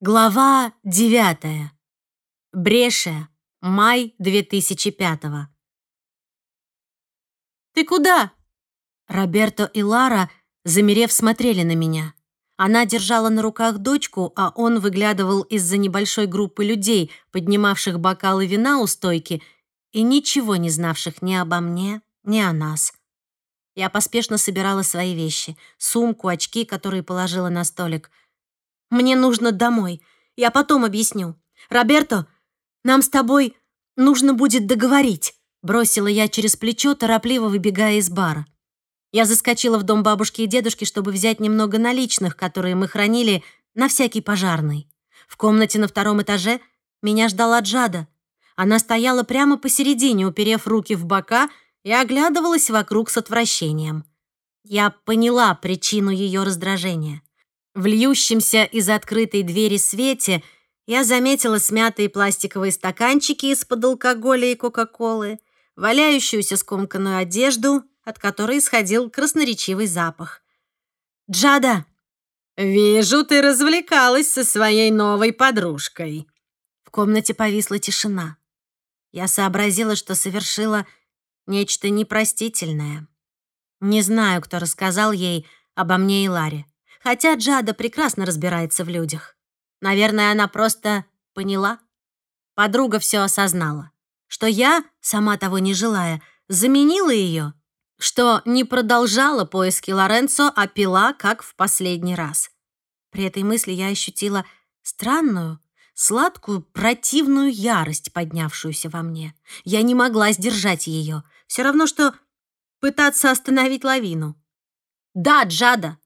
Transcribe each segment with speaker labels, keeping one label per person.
Speaker 1: Глава 9. Бреше. Май 2005. «Ты куда?» Роберто и Лара, замерев, смотрели на меня. Она держала на руках дочку, а он выглядывал из-за небольшой группы людей, поднимавших бокалы вина у стойки и ничего не знавших ни обо мне, ни о нас. Я поспешно собирала свои вещи, сумку, очки, которые положила на столик — мне нужно домой. Я потом объясню. Роберто, нам с тобой нужно будет договорить», бросила я через плечо, торопливо выбегая из бара. Я заскочила в дом бабушки и дедушки, чтобы взять немного наличных, которые мы хранили на всякий пожарный. В комнате на втором этаже меня ждала Джада. Она стояла прямо посередине, уперев руки в бока, и оглядывалась вокруг с отвращением. Я поняла причину ее раздражения. В льющемся из открытой двери свете я заметила смятые пластиковые стаканчики из-под алкоголя и кока-колы, валяющуюся скомканную одежду, от которой исходил красноречивый запах. «Джада!»
Speaker 2: «Вижу, ты развлекалась со своей новой подружкой».
Speaker 1: В комнате повисла тишина. Я сообразила, что совершила нечто непростительное. Не знаю, кто рассказал ей обо мне и Ларе хотя Джада прекрасно разбирается в людях. Наверное, она просто поняла. Подруга все осознала, что я, сама того не желая, заменила ее, что не продолжала поиски Лоренцо, а пила, как в последний раз. При этой мысли я ощутила странную, сладкую, противную ярость, поднявшуюся во мне. Я не могла сдержать ее. Все равно, что пытаться остановить лавину. «Да, Джада,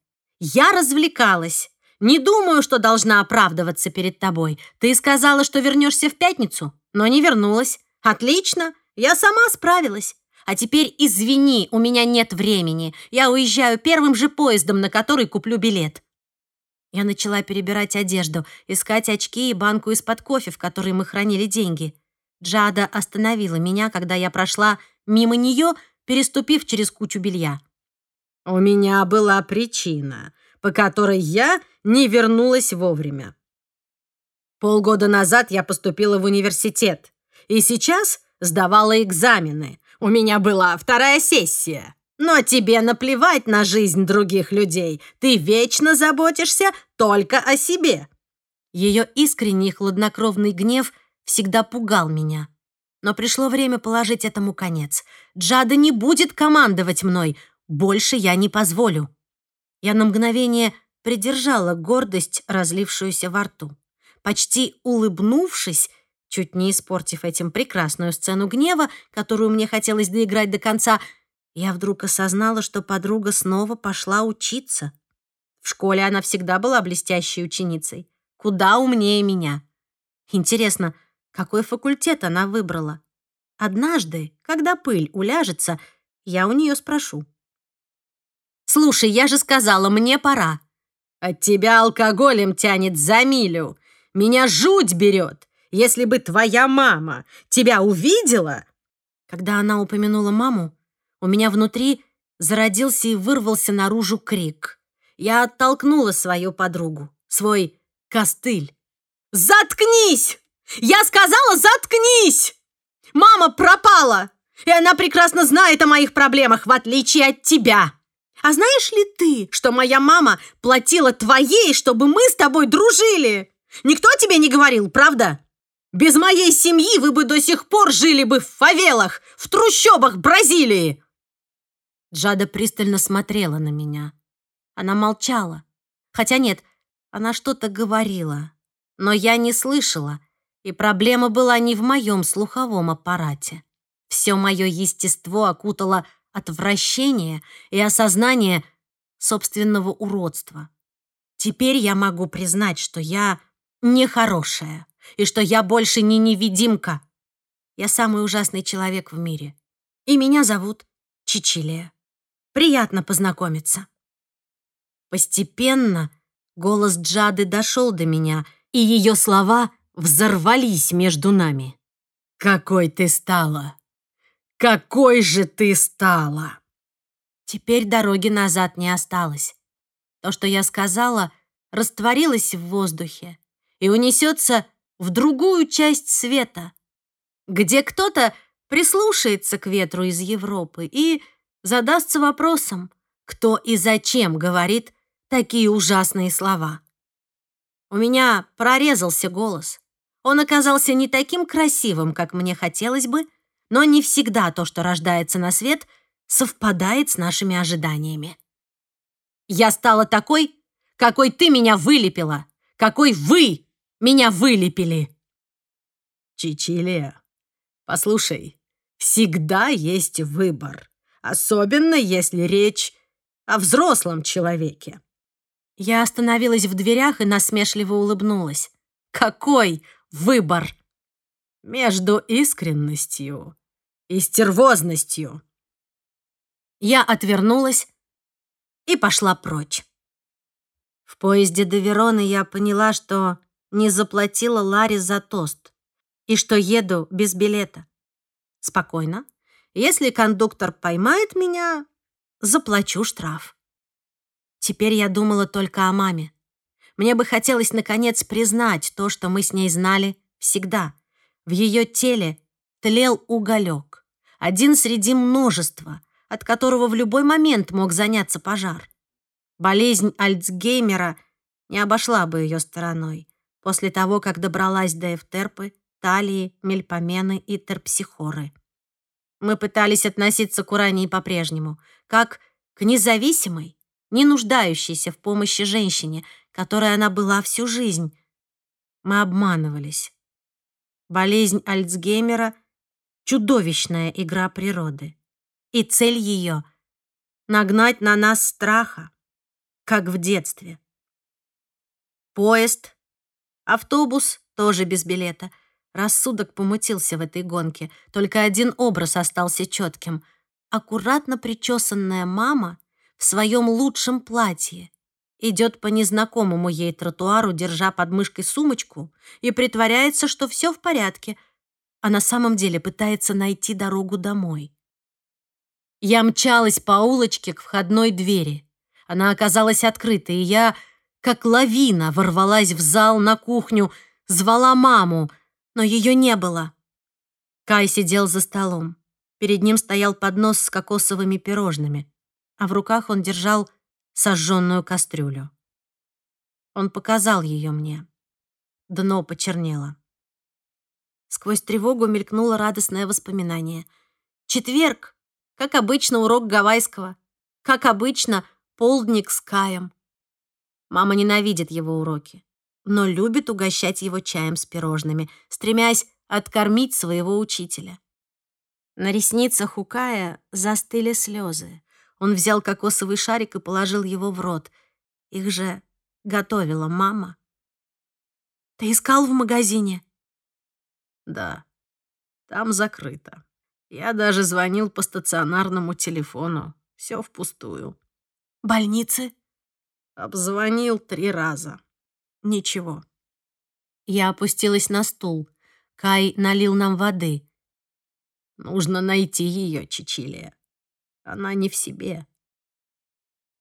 Speaker 1: я развлекалась. Не думаю, что должна оправдываться перед тобой. Ты сказала, что вернешься в пятницу, но не вернулась. Отлично, я сама справилась. А теперь извини, у меня нет времени. Я уезжаю первым же поездом, на который куплю билет. Я начала перебирать одежду, искать очки и банку из-под кофе, в которой мы хранили деньги. Джада остановила меня, когда я прошла мимо нее, переступив через кучу белья.
Speaker 2: У меня была причина, по которой я не вернулась вовремя. Полгода назад я поступила в университет, и сейчас сдавала экзамены. У меня была вторая сессия. Но тебе наплевать на жизнь других людей. Ты вечно заботишься только о себе.
Speaker 1: Ее искренний хладнокровный гнев всегда пугал меня. Но пришло время положить этому конец. Джада не будет командовать мной. Больше я не позволю. Я на мгновение придержала гордость, разлившуюся во рту. Почти улыбнувшись, чуть не испортив этим прекрасную сцену гнева, которую мне хотелось доиграть до конца, я вдруг осознала, что подруга снова пошла учиться. В школе она всегда была блестящей ученицей, куда умнее меня. Интересно, какой факультет она выбрала? Однажды, когда пыль уляжется, я у нее спрошу. «Слушай, я же сказала, мне пора».
Speaker 2: «От тебя алкоголем тянет за милю. Меня жуть берет. Если бы твоя мама тебя увидела...»
Speaker 1: Когда она упомянула маму, у меня внутри зародился и вырвался наружу крик. Я оттолкнула свою подругу, свой костыль. «Заткнись! Я сказала, заткнись! Мама пропала, и она прекрасно знает о моих проблемах, в отличие от тебя!» А знаешь ли ты, что моя мама платила твоей, чтобы мы с тобой дружили? Никто тебе не говорил, правда? Без моей семьи вы бы до сих пор жили бы в фавелах, в трущобах Бразилии!» Джада пристально смотрела на меня. Она молчала. Хотя нет, она что-то говорила. Но я не слышала, и проблема была не в моем слуховом аппарате. Все мое естество окутало отвращение и осознание собственного уродства. Теперь я могу признать, что я нехорошая и что я больше не невидимка. Я самый ужасный человек в мире. И меня зовут Чичилия. Приятно познакомиться. Постепенно голос Джады дошел до меня, и ее слова взорвались между нами. «Какой ты стала! Какой же ты стала!» Теперь дороги назад не осталось. То, что я сказала, растворилось в воздухе, и унесется в другую часть света, где кто-то прислушается к ветру из Европы и задастся вопросом, кто и зачем говорит такие ужасные слова. У меня прорезался голос. Он оказался не таким красивым, как мне хотелось бы, но не всегда то, что рождается на свет, совпадает с нашими ожиданиями. Я стала такой, какой ты меня вылепила, какой вы меня вылепили.
Speaker 2: Чичилия, послушай, всегда есть выбор, особенно если речь о взрослом человеке.
Speaker 1: Я остановилась в дверях и насмешливо улыбнулась. Какой выбор?
Speaker 2: Между искренностью и стервозностью.
Speaker 1: Я отвернулась и пошла прочь. В поезде до Вероны я поняла, что не заплатила Ларе за тост и что еду без билета. Спокойно. Если кондуктор поймает меня, заплачу штраф. Теперь я думала только о маме. Мне бы хотелось, наконец, признать то, что мы с ней знали всегда. В ее теле тлел уголек. Один среди множества, от которого в любой момент мог заняться пожар. Болезнь Альцгеймера не обошла бы ее стороной после того, как добралась до Эфтерпы, Талии, Мельпомены и Терпсихоры. Мы пытались относиться к Урании по-прежнему, как к независимой, не нуждающейся в помощи женщине, которой она была всю жизнь. Мы обманывались. Болезнь Альцгеймера — чудовищная игра природы. И цель ее — нагнать на нас страха, как в детстве. Поезд, автобус тоже без билета. Рассудок помутился в этой гонке. Только один образ остался четким. Аккуратно причесанная мама в своем лучшем платье, идет по незнакомому ей тротуару, держа под мышкой сумочку, и притворяется, что все в порядке, а на самом деле пытается найти дорогу домой. Я мчалась по улочке к входной двери. Она оказалась открытой, и я, как лавина, ворвалась в зал на кухню, звала маму, но ее не было. Кай сидел за столом. Перед ним стоял поднос с кокосовыми пирожными а в руках он держал сожженную кастрюлю. Он показал ее мне. Дно почернело. Сквозь тревогу мелькнуло радостное воспоминание. Четверг, как обычно, урок гавайского. Как обычно, полдник с Каем. Мама ненавидит его уроки, но любит угощать его чаем с пирожными, стремясь откормить своего учителя. На ресницах у Кая застыли слезы. Он взял кокосовый шарик и положил его в рот. Их же готовила мама. «Ты искал в магазине?»
Speaker 2: «Да, там закрыто. Я даже звонил по стационарному телефону. Все впустую».
Speaker 1: «Больницы?»
Speaker 2: Обзвонил три раза. Ничего.
Speaker 1: Я опустилась на стул. Кай налил нам воды.
Speaker 2: Нужно найти ее, Чичилия. Она не в себе.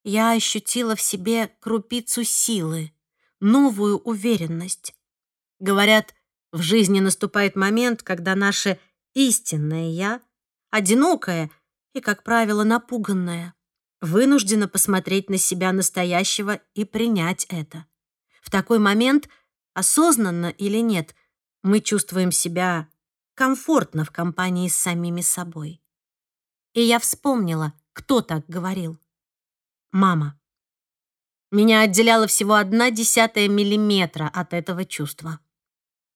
Speaker 1: Я ощутила в себе крупицу силы, новую уверенность. Говорят, в жизни наступает момент, когда наше истинное «я», одинокое и, как правило, напуганное, вынуждено посмотреть на себя настоящего и принять это. В такой момент, осознанно или нет, мы чувствуем себя комфортно в компании с самими собой. И я вспомнила, кто так говорил. Мама. Меня отделяла всего одна десятая миллиметра от этого чувства.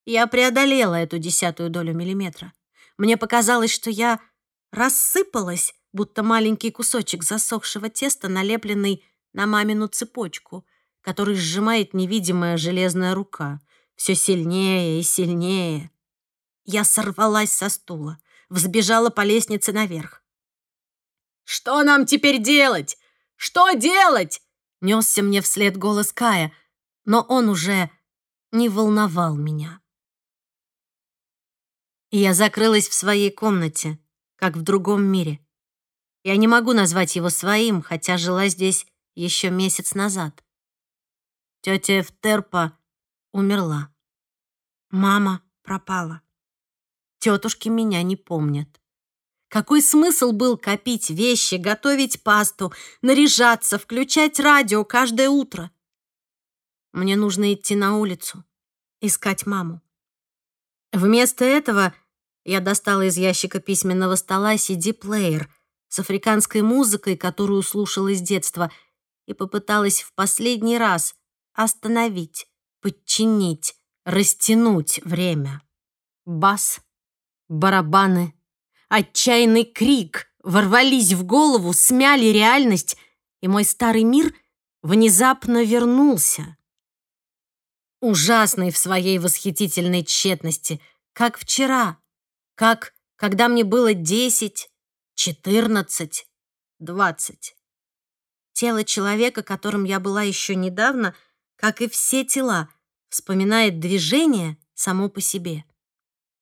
Speaker 1: Я преодолела эту десятую долю миллиметра. Мне показалось, что я рассыпалась, будто маленький кусочек засохшего теста, налепленный на мамину цепочку, который сжимает невидимая железная рука, все сильнее и сильнее. Я сорвалась со стула, взбежала по лестнице наверх.
Speaker 2: «Что нам теперь делать? Что делать?»
Speaker 1: Несся мне вслед голос Кая, но он уже не волновал меня. Я закрылась в своей комнате, как в другом мире. Я не могу назвать его своим, хотя жила здесь еще месяц назад. Тетя Эфтерпа умерла. Мама пропала. Тетушки меня не помнят. Какой смысл был копить вещи, готовить пасту, наряжаться, включать радио каждое утро? Мне нужно идти на улицу, искать маму. Вместо этого я достала из ящика письменного стола CD-плеер с африканской музыкой, которую слушала с детства, и попыталась в последний раз остановить, подчинить, растянуть время. Бас, барабаны, отчаянный крик ворвались в голову, смяли реальность, и мой старый мир внезапно вернулся. Ужасный в своей восхитительной тщетности, как вчера, как когда мне было десять, четырнадцать, двадцать. Тело человека, которым я была еще недавно, как и все тела, вспоминает движение само по себе.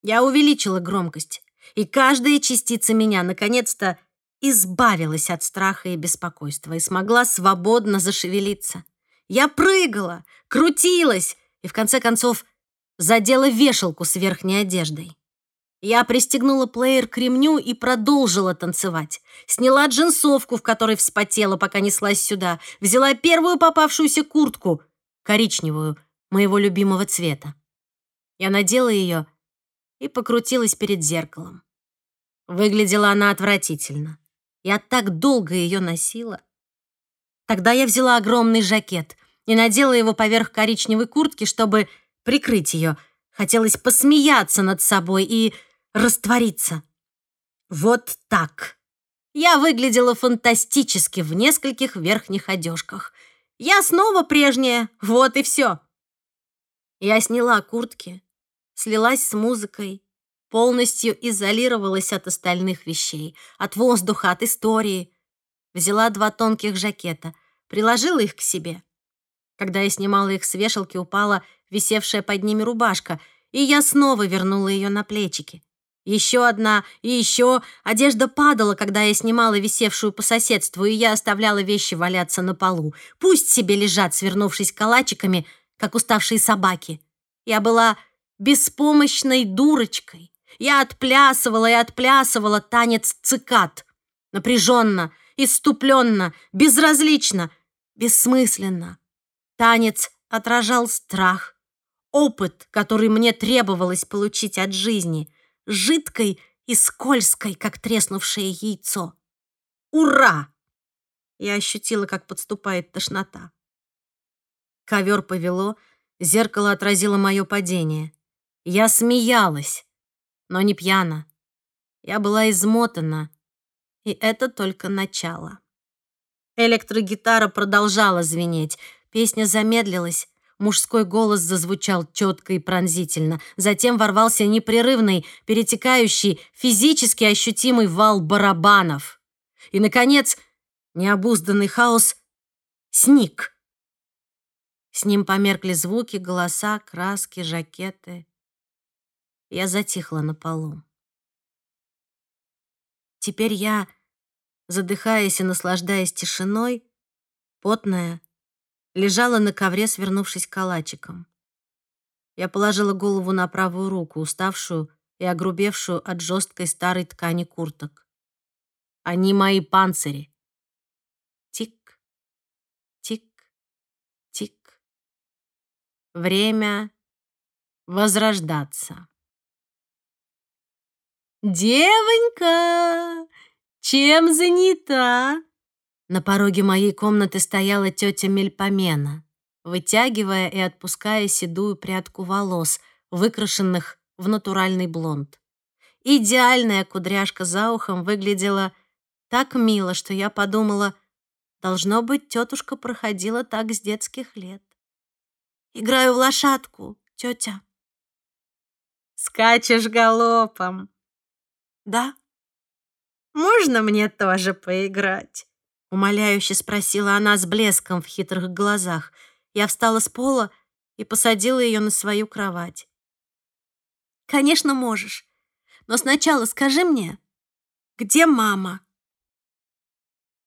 Speaker 1: Я увеличила громкость, и каждая частица меня наконец-то избавилась от страха и беспокойства и смогла свободно зашевелиться. Я прыгала, крутилась и, в конце концов, задела вешалку с верхней одеждой. Я пристегнула плеер к ремню и продолжила танцевать. Сняла джинсовку, в которой вспотела, пока неслась сюда. Взяла первую попавшуюся куртку, коричневую, моего любимого цвета. Я надела ее и покрутилась перед зеркалом. Выглядела она отвратительно. Я так долго ее носила. Тогда я взяла огромный жакет и надела его поверх коричневой куртки, чтобы прикрыть ее. Хотелось посмеяться над собой и раствориться. Вот так. Я выглядела фантастически в нескольких верхних одежках. Я снова прежняя, вот и все. Я сняла куртки, слилась с музыкой, полностью изолировалась от остальных вещей, от воздуха, от истории. Взяла два тонких жакета, приложила их к себе. Когда я снимала их с вешалки, упала висевшая под ними рубашка, и я снова вернула ее на плечики. Еще одна и еще. Одежда падала, когда я снимала висевшую по соседству, и я оставляла вещи валяться на полу. Пусть себе лежат, свернувшись калачиками, как уставшие собаки. Я была беспомощной дурочкой. Я отплясывала и отплясывала танец цикад. Напряженно, иступленно, безразлично, бессмысленно. Танец отражал страх, опыт, который мне требовалось получить от жизни, жидкой и скользкой, как треснувшее яйцо. Ура! Я ощутила, как подступает тошнота. Ковер повело, зеркало отразило мое падение. Я смеялась, но не пьяна. Я была измотана, и это только начало. Электрогитара продолжала звенеть, песня замедлилась, мужской голос зазвучал четко и пронзительно, затем ворвался непрерывный, перетекающий, физически ощутимый вал барабанов. И, наконец, необузданный хаос сник. С ним померкли звуки, голоса, краски, жакеты. Я затихла на полу. Теперь я, задыхаясь и наслаждаясь тишиной, потная, лежала на ковре, свернувшись калачиком. Я положила голову на правую руку, уставшую и огрубевшую от жесткой старой ткани курток. Они мои панцири. Тик, тик, тик. Время возрождаться. «Девонька, чем занята?» На пороге моей комнаты стояла тетя Мельпомена, вытягивая и отпуская седую прядку волос, выкрашенных в натуральный блонд. Идеальная кудряшка за ухом выглядела так мило, что я подумала, должно быть, тетушка проходила так с детских лет. Играю в лошадку, тетя. Скачешь галопом. Да. Можно мне тоже поиграть? Умоляюще спросила она с блеском в хитрых глазах. Я встала с пола и посадила ее на свою кровать. Конечно, можешь. Но сначала скажи мне, где мама?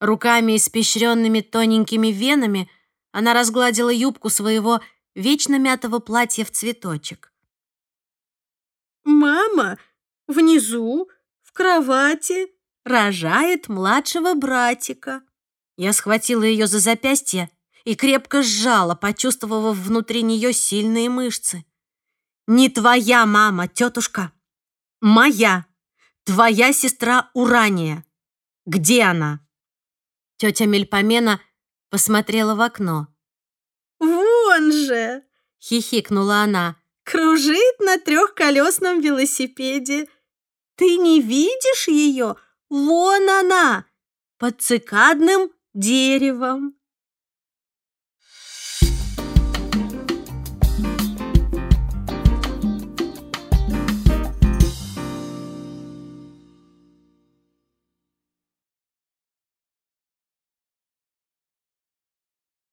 Speaker 1: Руками, испещренными тоненькими венами, она разгладила юбку своего вечно мятого платья в цветочек.
Speaker 2: Мама внизу, в кровати,
Speaker 1: рожает младшего братика. Я схватила ее за запястье и крепко сжала, почувствовав внутри нее сильные мышцы. «Не твоя мама, тетушка. Моя. Твоя сестра Урания. Где она?» Тетя Мельпомена посмотрела в окно.
Speaker 2: «Вон же!» — хихикнула она. «Кружит на трехколесном велосипеде. Ты не видишь ее? Вон она, под цикадным деревом».